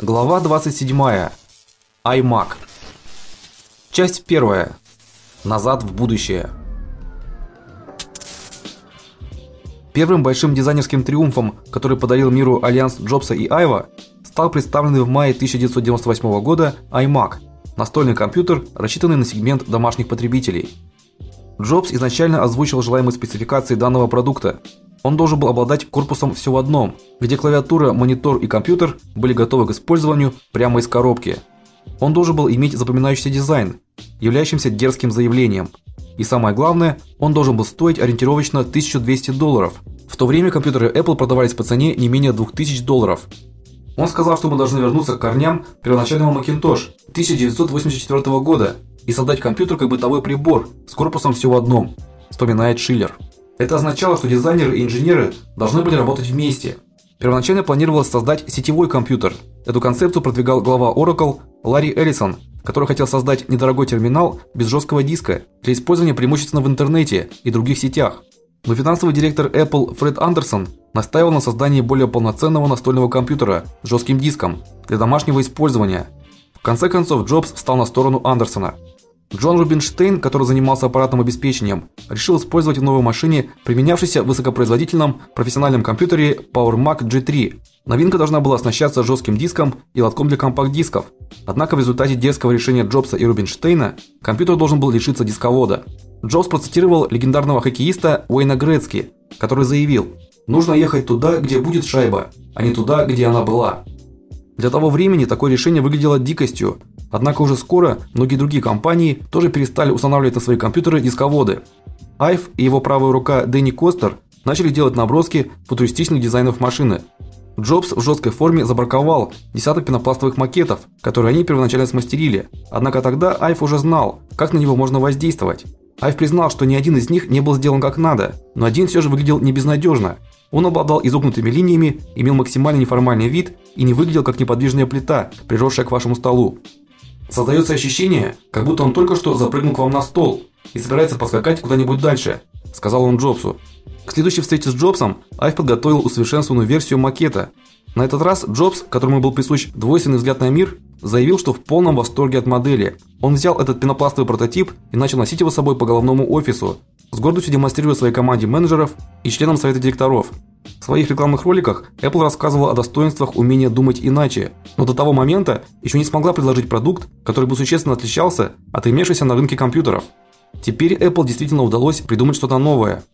Глава 27. iMac. Часть 1. Назад в будущее. Первым большим дизайнерским триумфом, который подарил миру альянс Джобса и Айва, стал представленный в мае 1998 года iMac, настольный компьютер, рассчитанный на сегмент домашних потребителей. Джобс изначально озвучил желаемые спецификации данного продукта. Он должен был обладать корпусом все в одном, где клавиатура, монитор и компьютер были готовы к использованию прямо из коробки. Он должен был иметь запоминающийся дизайн, являющимся дерзким заявлением. И самое главное, он должен был стоить ориентировочно 1200 долларов. В то время компьютеры Apple продавались по цене не менее 2000 долларов. Он сказал, что мы должны вернуться к корням первоначального Macintosh 1984 года и создать компьютер как бытовой прибор с корпусом все в одном, вспоминает Шиллер. Это означало, что дизайнеры и инженеры должны были работать вместе. Первоначально планировалось создать сетевой компьютер. Эту концепцию продвигал глава Oracle Ларри Эллисон, который хотел создать недорогой терминал без жесткого диска для использования преимущественно в интернете и других сетях. Но финансовый директор Apple Фред Андерсон настаивал на создании более полноценного настольного компьютера с жестким диском для домашнего использования. В конце концов Джобс встал на сторону Андерсона. Джон Рубинштейн, который занимался аппаратным обеспечением, решил использовать в новой машине применявшийся в высокопроизводительном профессиональном компьютере PowerMac G3. Новинка должна была оснащаться жестким диском и лотком для компакт-дисков. Однако в результате дерзкого решения Джобса и Рубинштейна компьютер должен был лишиться дисковода. Джобс процитировал легендарного хоккеиста Уэйна Грецки, который заявил: "Нужно ехать туда, где будет шайба, а не туда, где она была". Для того времени такое решение выглядело дикостью, Однако уже скоро многие другие компании тоже перестали устанавливать на свои компьютеры дисководы. Айв и его правая рука Дэнни Костер начали делать наброски футуристичных дизайнов машины. Джобс в жесткой форме забраковал десяток пенопластовых макетов, которые они первоначально смастерили. Однако тогда Айв уже знал, как на него можно воздействовать. Айв признал, что ни один из них не был сделан как надо, но один все же выглядел не безнадежно. Он обладал изогнутыми линиями, имел максимально неформальный вид и не выглядел как неподвижная плита, приросшая к вашему столу. Создается ощущение, как будто он только что запрыгнул к вам на стол и собирается поскакать куда-нибудь дальше, сказал он Джобсу. К следующей встрече с Джобсом Айв подготовил усовершенствованную версию макета. На этот раз Джобс, которому был присущ двойственный взгляд на мир, заявил, что в полном восторге от модели. Он взял этот пенопластовый прототип и начал носить его с собой по головному офису, с гордостью демонстрируя своей команде менеджеров и членам совета директоров. В своих рекламных роликах Apple рассказывала о достоинствах умения думать иначе, но до того момента еще не смогла предложить продукт, который бы существенно отличался от имевшихся на рынке компьютеров. Теперь Apple действительно удалось придумать что-то новое.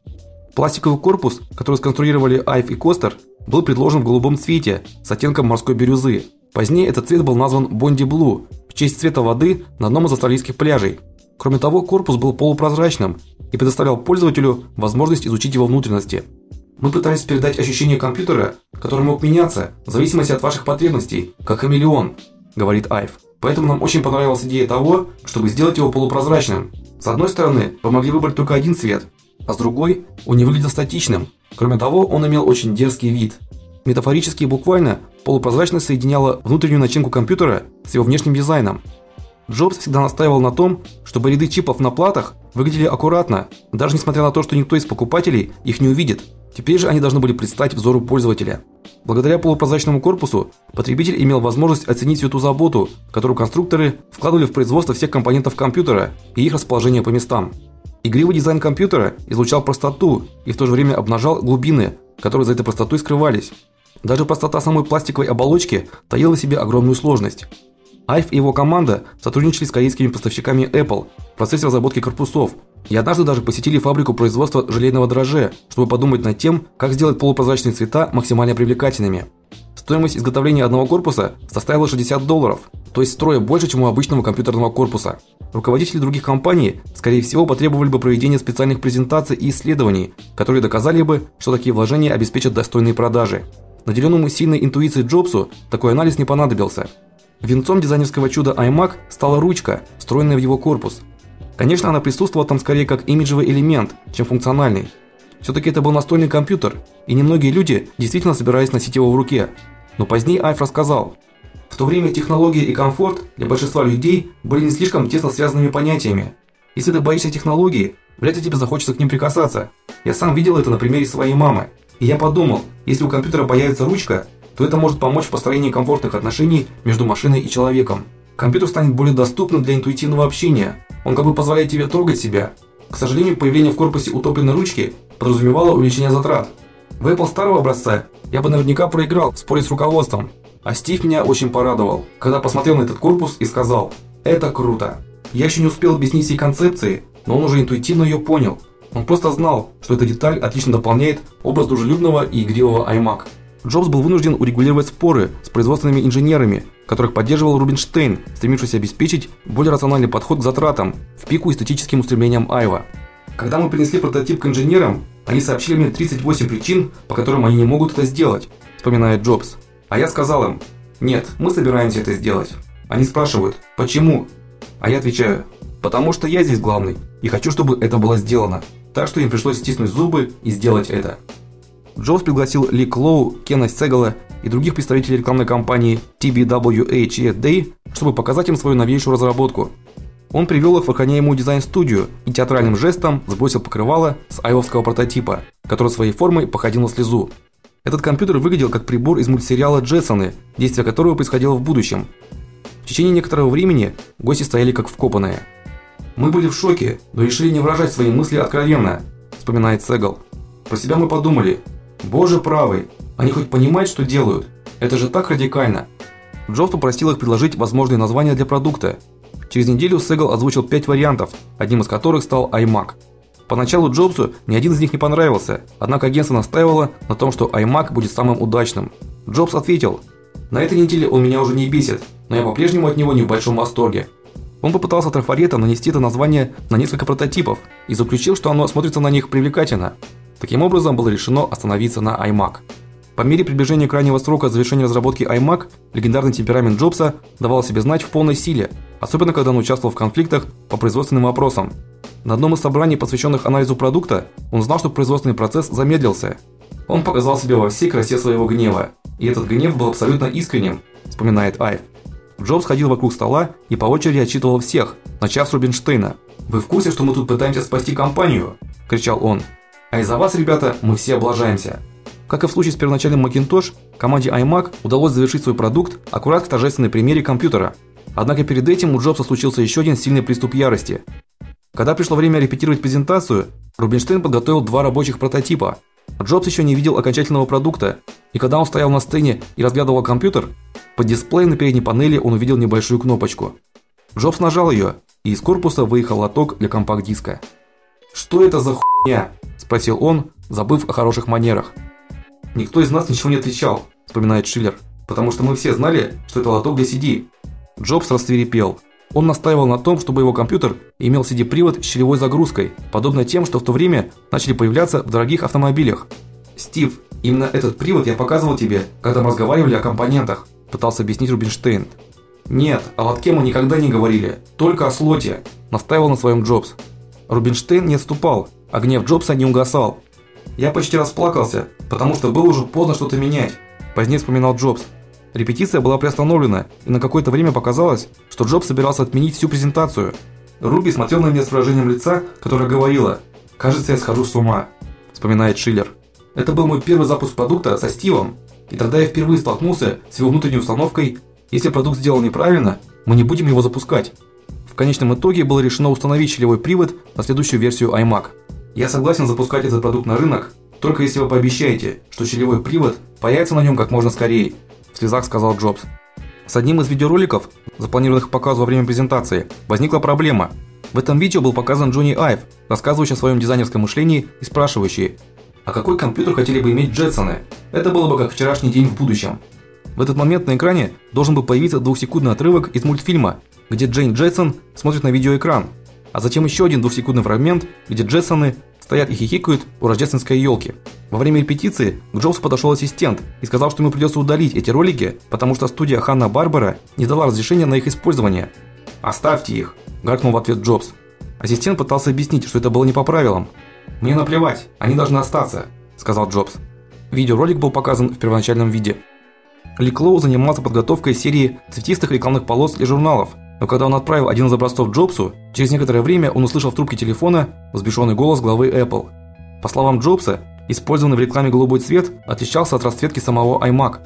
Пластиковый корпус, который сконструировали Айв и Костер, был предложен в голубом цвете с оттенком морской бирюзы. Позднее этот цвет был назван Bondi Blue в честь цвета воды на одном из австралийских пляжей. Кроме того, корпус был полупрозрачным и предоставлял пользователю возможность изучить его внутренности. Мы пытались передать ощущение компьютера, который мог меняться в зависимости от ваших потребностей, как хамелеон, говорит Айв. Поэтому нам очень понравилась идея того, чтобы сделать его полупрозрачным. С одной стороны, вы могли выбрать только один цвет, а с другой, он не выглядел статичным. Кроме того, он имел очень дерзкий вид. Метафорически и буквально, полупрозрачность соединяла внутреннюю начинку компьютера с его внешним дизайном. Джобс всегда настаивал на том, чтобы ряды чипов на платах выглядели аккуратно, даже несмотря на то, что никто из покупателей их не увидит. Теперь же они должны были предстать взору пользователя. Благодаря полупрозрачному корпусу потребитель имел возможность оценить всю ту заботу, которую конструкторы вкладывали в производство всех компонентов компьютера и их расположение по местам. Игривый дизайн компьютера излучал простоту и в то же время обнажал глубины, которые за этой простотой скрывались. Даже простота самой пластиковой оболочки таила в себе огромную сложность. Айв и его команда сотрудничали с корейскими поставщиками Apple в процессе разработки корпусов. И однажды даже посетили фабрику производства желейного дрожжа, чтобы подумать над тем, как сделать полупрозрачные цвета максимально привлекательными. Стоимость изготовления одного корпуса составила 60 долларов, то есть втрое больше, чем у обычного компьютерного корпуса. Руководители других компаний, скорее всего, потребовали бы проведения специальных презентаций и исследований, которые доказали бы, что такие вложения обеспечат достойные продажи. Наделенному сильной интуицией Джобсу такой анализ не понадобился. Венцом дизайнерского чуда iMac стала ручка, встроенная в его корпус. Конечно, она присутствовала там скорее как имиджевый элемент, чем функциональный. все таки это был настольный компьютер, и немногие люди действительно собирались носить его в руке. Но позднее Айф рассказал: "В то время технология и комфорт для большинства людей были не слишком тесно связанными понятиями. Если ты боишься технологии, вряд ли тебе захочется к ним прикасаться. Я сам видел это на примере своей мамы. И я подумал, если у компьютера появится ручка, то это может помочь в построении комфортных отношений между машиной и человеком. Компьютер станет более доступным для интуитивного общения. Он как бы позволяет тебе трогать себя. К сожалению, появление в корпусе утопленной ручки подразумевало увеличение затрат. В Apple старого образца я бы наверняка проиграл в споре с руководством. А Стив меня очень порадовал, когда посмотрел на этот корпус и сказал: "Это круто". Я еще не успел объяснить всей концепции, но он уже интуитивно ее понял. Он просто знал, что эта деталь отлично дополняет образ дружелюбного и игривого iMac. Джобс был вынужден урегулировать споры с производственными инженерами, которых поддерживал Рубинштейн, стремившийся обеспечить более рациональный подход к затратам в пику эстетическим устремлениям Айва. Когда мы принесли прототип к инженерам, они сообщили мне 38 причин, по которым они не могут это сделать, вспоминает Джобс. А я сказал им: "Нет, мы собираемся это сделать". Они спрашивают: "Почему?" А я отвечаю: "Потому что я здесь главный и хочу, чтобы это было сделано". Так что им пришлось стиснуть зубы и сделать это. Джобс пригласил Ли Клоу, Кена Сегала и других представителей рекламной кампании TBWA чтобы показать им свою новейшую разработку. Он привел их в охраняемую дизайн-студию и театральным жестом сбросил покрывало с айовского прототипа, который своей формой походил на слезу. Этот компьютер выглядел как прибор из мультсериала Джетсоны, действие которого происходило в будущем. В течение некоторого времени гости стояли как вкопанные. Мы были в шоке, но решили не выражать свои мысли откровенно, вспоминает Сегал. Про себя мы подумали: Боже правый, они хоть понимают, что делают? Это же так радикально. Джобс попросил их предложить возможные названия для продукта. Через неделю Сегал озвучил пять вариантов, одним из которых стал iMac. Поначалу Джобсу ни один из них не понравился, однако агентство настаивало на том, что iMac будет самым удачным. Джобс ответил: "На этой неделе он меня уже не бесит, но я по-прежнему от него не в большом восторге". Он попытался трафаретом нанести это название на несколько прототипов и заключил, что оно смотрится на них привлекательно. Таким образом, было решено остановиться на iMac. По мере приближения крайнего срока завершения разработки iMac, легендарный темперамент Джобса давал себе знать в полной силе, особенно когда он участвовал в конфликтах по производственным вопросам. На одном из собраний, посвященных анализу продукта, он знал, что производственный процесс замедлился. Он показал себя во всей красе своего гнева, и этот гнев был абсолютно искренним, вспоминает Айв. Джобс ходил вокруг стола и по очереди отчитывал всех, начав с Рубинштейна. "Вы в курсе, что мы тут пытаемся спасти компанию?" кричал он. А из-за вас, ребята, мы все облажаемся. Как и в случае с первоначальным Macintosh, команде iMac удалось завершить свой продукт аккурат в торжественной премьере компьютера. Однако перед этим у Джобса случился еще один сильный приступ ярости. Когда пришло время репетировать презентацию, Рубинштейн подготовил два рабочих прототипа. Джобс еще не видел окончательного продукта, и когда он стоял на сцене и разглядывал компьютер, под дисплеем на передней панели он увидел небольшую кнопочку. Джобс нажал ее, и из корпуса выехал лоток для компакт-диска. "Что это за хуйня?" спросил он, забыв о хороших манерах. Никто из нас ничего не отвечал, вспоминает Шиллер, потому что мы все знали, что это лоток для CD. Джобс рассверепел. Он настаивал на том, чтобы его компьютер имел CD-привод с щелевой загрузкой, подобно тем, что в то время начали появляться в дорогих автомобилях. Стив, именно этот привод я показывал тебе, когда мы разговаривали о компонентах, пытался объяснить Рубинштейн. Нет, о лотке мы никогда не говорили, только о слоте, настаивал на своем Джобс. Рубинштейн не отступал, а гнев Джобса не угасал. Я почти расплакался, потому что было уже поздно что-то менять. Позднее вспоминал Джобс. Репетиция была приостановлена, и на какое-то время показалось, что Джобс собирался отменить всю презентацию. Руби смотрел на меня с выражением лица, которое говорило: "Кажется, я схожу с ума", вспоминает Шиллер. Это был мой первый запуск продукта со Стивом, и тогда я впервые столкнулся с его внутренней установкой: если продукт сделан неправильно, мы не будем его запускать. Конечном итоге было решено установить щелевой привод на следующую версию iMac. Я согласен запускать этот продукт на рынок, только если вы пообещаете, что щелевой привод появится на нем как можно скорее, в слезах сказал Джобс. С одним из видеороликов, запланированных к показу во время презентации, возникла проблема. В этом видео был показан Джонни Айв, рассказывающий о своем дизайнерском мышлении и спрашивающий: "А какой компьютер хотели бы иметь Джетсоны? Это было бы как вчерашний день в будущем". В этот момент на экране должен был появиться двухсекундный отрывок из мультфильма, где Джейн Джетсон смотрит на видеоэкран, а затем еще один двухсекундный фрагмент, где Джетсоны стоят и хихикают у рождественской елки. Во время репетиции к Джобсу подошел ассистент и сказал, что ему придется удалить эти ролики, потому что студия Ханна-Барбара не дала разрешения на их использование. "Оставьте их", гаркнул в ответ Джобс. Ассистент пытался объяснить, что это было не по правилам. "Мне наплевать, они должны остаться", сказал Джобс. Видеоролик был показан в первоначальном виде. Ли Клоу занимался подготовкой серии цветистых рекламных полос для журналов, но когда он отправил один из образцов Джобсу, через некоторое время он услышал в трубке телефона взбешенный голос главы Apple. По словам Джобса, использованный в рекламе голубой цвет отличался от расцветки самого iMac.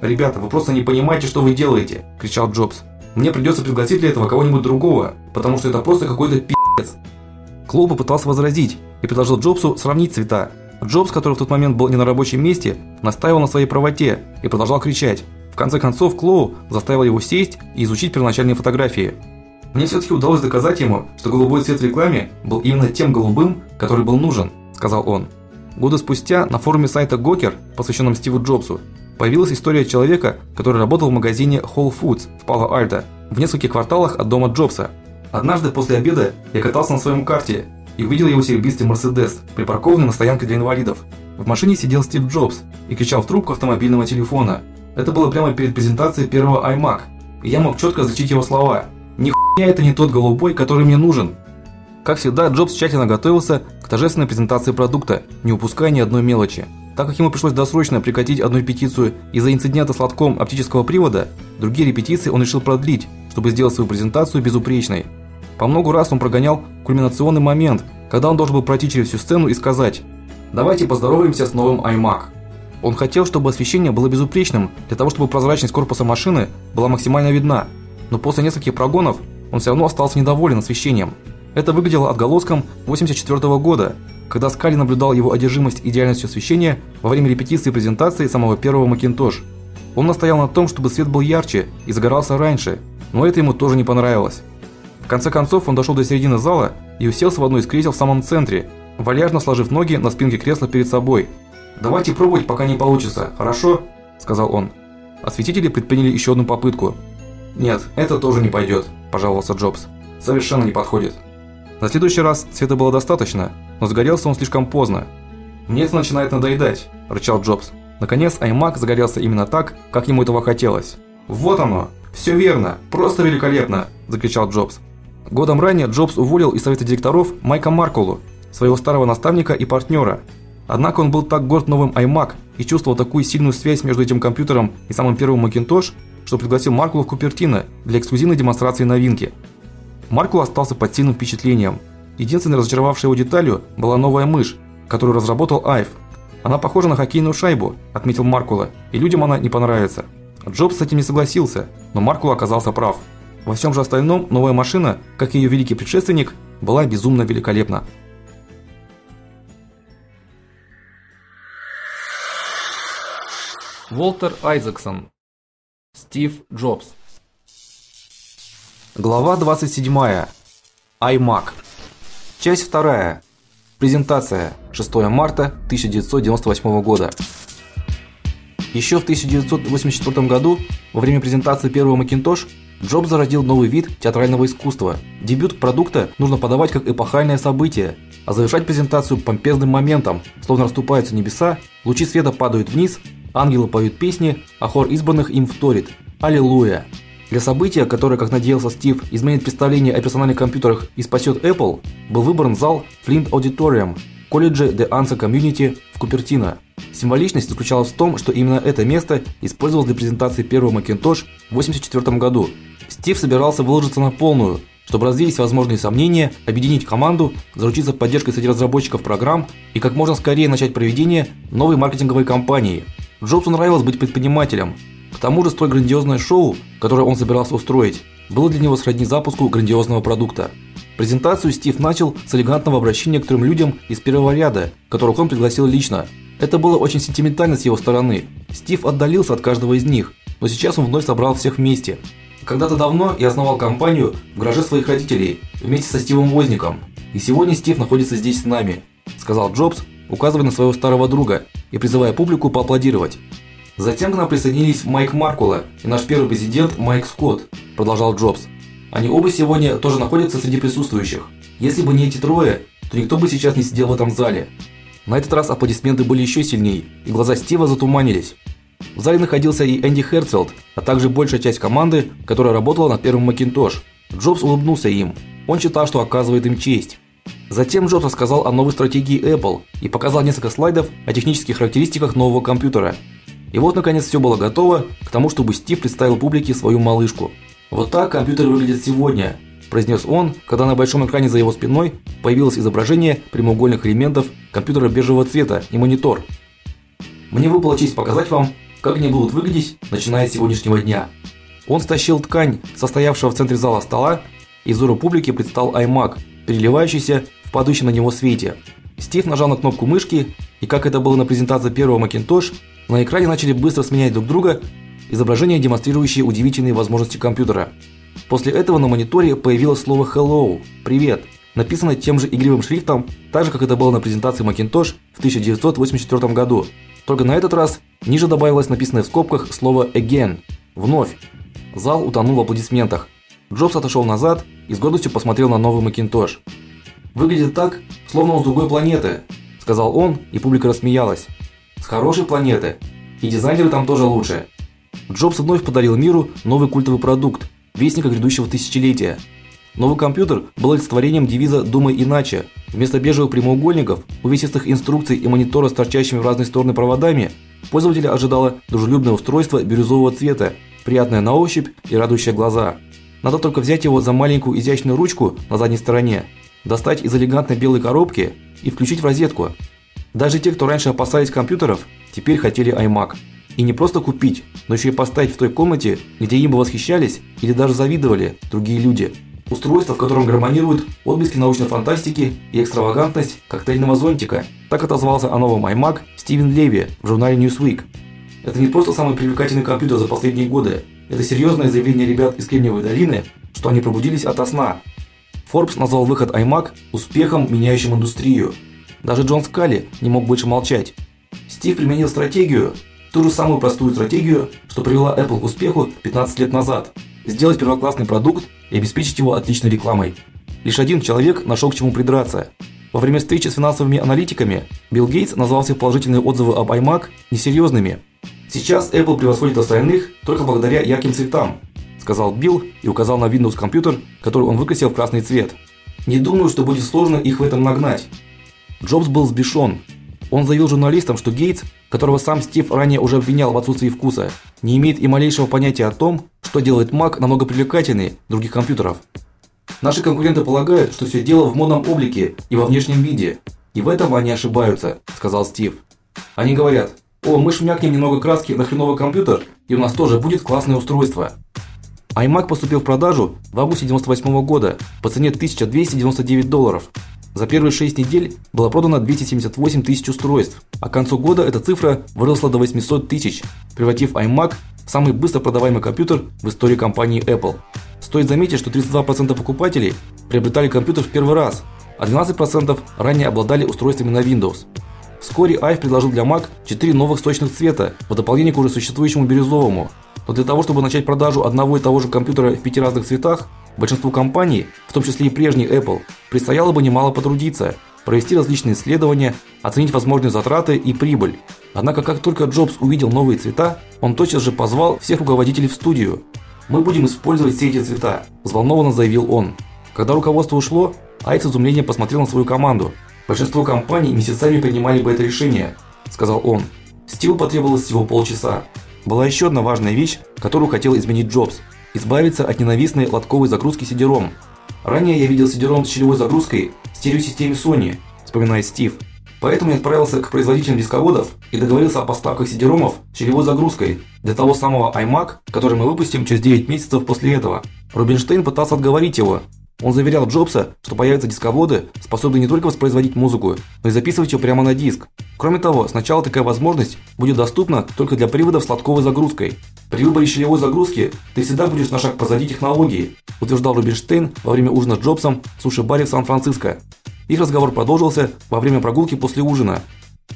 "Ребята, вы просто не понимаете, что вы делаете", кричал Джобс. "Мне придется пригласить для этого кого-нибудь другого, потому что это просто какой-то пи***ц". Клоу попытался возразить и предложил Джобсу сравнить цвета. Джобс, который в тот момент был не на рабочем месте, настаивал на своей правоте и продолжал кричать. В конце концов, Клоу заставил его сесть и изучить первоначальные фотографии. Мне все таки удалось доказать ему, что голубой цвет в рекламе был именно тем голубым, который был нужен, сказал он. Годы спустя на форуме сайта Gawker, посвященном Стиву Джобсу, появилась история человека, который работал в магазине Whole Foods в Пало-Альто, в нескольких кварталах от дома Джобса. Однажды после обеда я катался на своем карте и увидел его серебристый Мерседес, припаркованный на стоянке для инвалидов. В машине сидел Стив Джобс и кричал в трубку автомобильного телефона. Это было прямо перед презентацией первого iMac, и я мог четко различить его слова. Нихуя это не тот голубой, который мне нужен. Как всегда, Джобс тщательно готовился к торжественной презентации продукта, не упуская ни одной мелочи. Так как ему пришлось досрочно прекратить одну репетицию из-за инцидента с лотком оптического привода, другие репетиции он решил продлить, чтобы сделать свою презентацию безупречной. По много раз он прогонял кульминационный момент, когда он должен был пройти через всю сцену и сказать: "Давайте поздороваемся с новым iMac". Он хотел, чтобы освещение было безупречным, для того, чтобы прозрачность корпуса машины была максимально видна. Но после нескольких прогонов он все равно остался недоволен освещением. Это выглядело отголоском 84 -го года, когда Скали наблюдал его одержимость идеальностью освещения во время репетиции презентации самого первого Macintosh. Он настоял на том, чтобы свет был ярче и загорался раньше, но это ему тоже не понравилось. Конце концов он дошел до середины зала и уселся в одно из кресел в самом центре, вальяжно сложив ноги на спинке кресла перед собой. "Давайте пробовать, пока не получится, хорошо?" сказал он. Осветители предприняли еще одну попытку. "Нет, это тоже не пойдет», – пожаловался Джобс. "Совершенно не подходит". На следующий раз света было достаточно, но загорелся он слишком поздно. "Мне это начинает надоедать", рычал Джобс. Наконец, iMac загорелся именно так, как ему этого хотелось. "Вот оно, все верно, просто великолепно", закричал Джобс. Годом ранее Джобс уволил из совета директоров Майка Маркулу, своего старого наставника и партнера. Однако он был так горд новым iMac и чувствовал такую сильную связь между этим компьютером и самым первым Macintosh, что пригласил Маркула в Купертино для эксклюзивной демонстрации новинки. Маркул остался под сильным впечатлением. Единственной разочаровавшей его деталью была новая мышь, которую разработал Айв. Она похожа на хоккейную шайбу, отметил Маркула, и людям она не понравится. Джобс с этим не согласился, но Маркул оказался прав. Во всем же остальном новая машина, как и ее великий предшественник, была безумно великолепна. Волтер Айзексон. Стив Джобс. Глава 27. iMac. Часть 2. Презентация. 6 марта 1998 года. Еще в 1984 году, во время презентации первого Macintosh, Джобс зародил новый вид театрального искусства. Дебют продукта нужно подавать как эпохальное событие, а завершать презентацию помпезным моментом, словно расступаются небеса, лучи света падают вниз, ангелы поют песни, а хор избранных им вторит. Аллилуйя. Для события, которое, как надеялся Стив, изменит представление о персональных компьютерах и спасет Apple, был выбран зал Flint Auditorium колледжа The Answer Community в Купертино. Символичность заключалась в том, что именно это место использовалось для презентации первого Macintosh в 1984 году. Стив собирался выложиться на полную, чтобы развеять возможные сомнения, объединить команду, заручиться поддержкой среди разработчиков программ и как можно скорее начать проведение новой маркетинговой кампании. Джобсу нравилось быть предпринимателем, к тому же столь грандиозное шоу, которое он собирался устроить, было для него сродни запуску грандиозного продукта. Презентацию Стив начал с элегантного обращения к трем людям из первого ряда, которых он пригласил лично. Это было очень сентиментально с его стороны. Стив отдалился от каждого из них, но сейчас он вновь собрал всех вместе. Когда-то давно я основал компанию в гараже своих родителей вместе со Стивом Возником, и сегодня Стив находится здесь с нами, сказал Джобс, указывая на своего старого друга и призывая публику поаплодировать. Затем к нам присоединились Майк Маркула и наш первый президент Майк Скотт, продолжал Джобс. Они оба сегодня тоже находятся среди присутствующих. Если бы не эти трое, то никто бы сейчас не сидел в этом зале. На этот раз аплодисменты были еще сильнее, и глаза Стива затуманились. В зале находился и Энди Херцфелд, а также большая часть команды, которая работала над первым Macintosh. Джобс улыбнулся им. Он считал, что оказывает им честь. Затем Джобс рассказал о новой стратегии Apple и показал несколько слайдов о технических характеристиках нового компьютера. И вот наконец все было готово к тому, чтобы Стив представил публике свою малышку. Вот так компьютер выглядит сегодня, произнес он, когда на большом экране за его спиной появилось изображение прямоугольных элементов компьютера бежевого цвета и монитор. Мне выпала честь показать вам как они будут выглядеть, начиная с сегодняшнего дня. Он стащил ткань, состоявшего в центре зала стола, и взору публики предстал iMac, переливающийся в падающем на него свете. Стив нажал на кнопку мышки, и как это было на презентации первого Macintosh, на экране начали быстро сменять друг друга изображения, демонстрирующие удивительные возможности компьютера. После этого на мониторе появилось слово hello привет, написано тем же игривым шрифтом, так же как это было на презентации Macintosh в 1984 году. Только на этот раз ниже добавилось написанное в скобках слово again вновь. Зал утонул в аплодисментах. Джобс отошел назад и с гордостью посмотрел на новый Macintosh. Выглядит так, словно он с другой планеты, сказал он, и публика рассмеялась. С хорошей планеты. И дизайнеры там тоже лучше. Джобс вновь подарил миру новый культовый продукт вестника грядущего тысячелетия. Новый компьютер был олицетворением девиза "Думай иначе". Вместо бежевых прямоугольников, увесистых инструкций и монитора с торчащими в разные стороны проводами, пользователя ожидало дружелюбное устройство бирюзового цвета, приятное на ощупь и радующее глаза. Надо только взять его за маленькую изящную ручку на задней стороне, достать из элегантной белой коробки и включить в розетку. Даже те, кто раньше опасались компьютеров, теперь хотели iMac. И не просто купить, но еще и поставить в той комнате, где им бы восхищались или даже завидовали другие люди. Устройство, в котором гармонируют отблески научной фантастики и экстравагантность коктейльного зонтика. Так отозвался о новом iMac Стивен Леви в журнале Newsweek. Это не просто самый привлекательный компьютер за последние годы. Это серьезное заявление ребят из Кремниевой долины, что они пробудились ото сна. Forbes назвал выход iMac успехом, меняющим индустрию. Даже Джон Скалли не мог больше молчать. Стив применил стратегию, ту же самую простую стратегию, что привела Apple к успеху 15 лет назад. Сделать первоклассный продукт и обеспечить его отличной рекламой. Лишь один человек нашел к чему придраться. Во время встречи с финансовыми аналитиками Билл Гейтс назвал все положительные отзывы об iMac несерьезными. Сейчас Apple превосходит остальных только благодаря ярким цветам, сказал Билл и указал на Windows компьютер, который он выкрасил в красный цвет. Не думаю, что будет сложно их в этом нагнать. Джобс был взбешен. Он заявил журналистам, что Гейтс, которого сам Стив ранее уже обвинял в отсутствии вкуса, не имеет и малейшего понятия о том, что делает Mac намного привлекательнее других компьютеров. Наши конкуренты полагают, что все дело в модном облике и во внешнем виде, и в этом они ошибаются, сказал Стив. Они говорят: "О, мы шмякнем немного краски на хреновый компьютер, и у нас тоже будет классное устройство". iMac поступил в продажу в августе 98 года по цене 1299 долларов. За первые 6 недель было продано 278 тысяч устройств, а к концу года эта цифра выросла до 800 тысяч, превратив iMac в самый быстро продаваемый компьютер в истории компании Apple. Стоит заметить, что 32% покупателей приобретали компьютер в первый раз, а 12% ранее обладали устройствами на Windows. Вскоре ive предложил для Mac 4 новых сочных цвета в дополнение к уже существующему бирюзовому. Но для того, чтобы начать продажу одного и того же компьютера в пяти разных цветах, большинству компаний, в том числе и прежней Apple, предстояло бы немало потрудиться, провести различные исследования, оценить возможные затраты и прибыль. Однако, как только Джобс увидел новые цвета, он тотчас же позвал всех руководителей в студию. Мы будем использовать все эти цвета, взволнованно заявил он. Когда руководство ушло, Айт с изумлением посмотрел на свою команду. Большинство компаний месяцами принимали бы это решение, сказал он. Стиву потребовалось всего полчаса. Была еще одна важная вещь, которую хотел изменить Джобс избавиться от ненавистной лотковой загрузки CD-ROM. Ранее я видел CD-ROM с щелевой загрузкой в стереосистеме Sony, вспоминает Стив. Поэтому я отправился к производителям дисководов и договорился о поставках CD-ROMов с щелевой загрузкой для того самого iMac, который мы выпустим через 9 месяцев после этого. Рубинштейн пытался отговорить его, он заверял Джобса, что появятся дисководы, способные не только воспроизводить музыку, но и записывать ее прямо на диск. Кроме того, сначала такая возможность будет доступна только для приводов с лотковой загрузкой. При выборе щелевой загрузки ты всегда будешь на шаг позади технологии, утверждал Рубинштейн во время ужина с Джобсом в суши-баре в Сан-Франциско. Их разговор продолжился во время прогулки после ужина.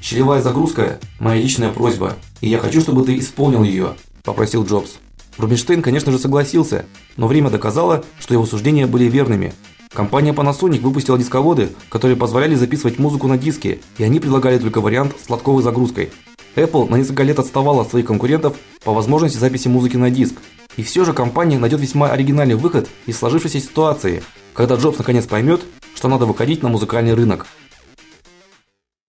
Щелевая загрузка моя личная просьба, и я хочу, чтобы ты исполнил ее», – попросил Джобс. Рубинштейн, конечно же, согласился, но время доказало, что его суждения были верными. Компания Panasonic выпустила дисководы, которые позволяли записывать музыку на диске, и они предлагали только вариант с лотковой загрузкой. Apple на несколько лет отставала от своих конкурентов по возможности записи музыки на диск. И все же компания найдет весьма оригинальный выход из сложившейся ситуации, когда Джобс наконец поймет, что надо выходить на музыкальный рынок.